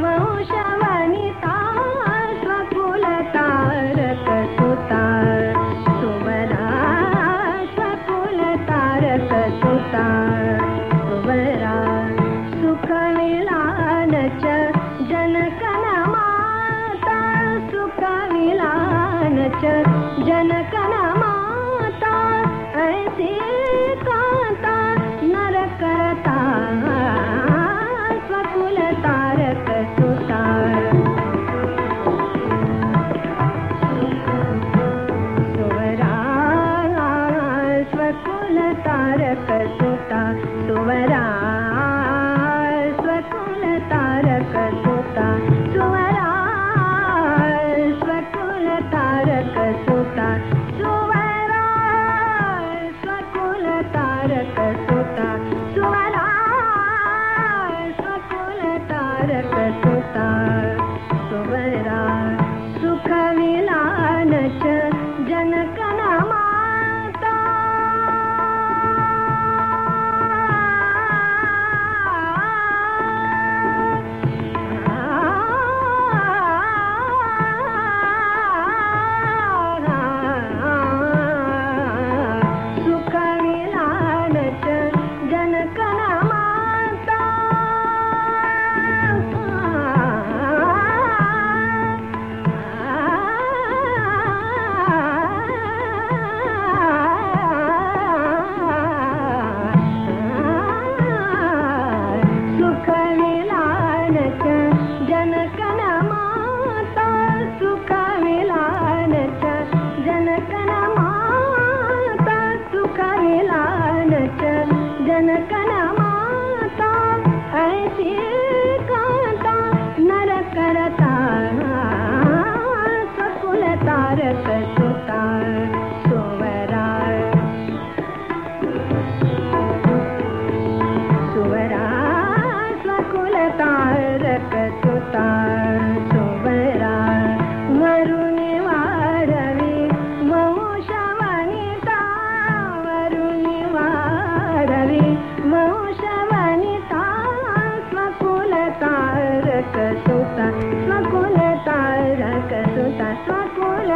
वरुवांशवनिता स्वकुल तारकुता सुवरा स्वपुल तारकुता सुवरा सुखमिलान च जनकन माता. सुख मिलन च जनक तारक सुता सुवरा स्वकुल तारक सुता सुवरा स्वकुल तारक सुता सुवरा स्वकुल तारक सुता सुवरा स्वकुल तारक सुता सुवरा करता सकुल तारक स्वकुल तारक सुता स्वकुल तारक सुता स्वकुल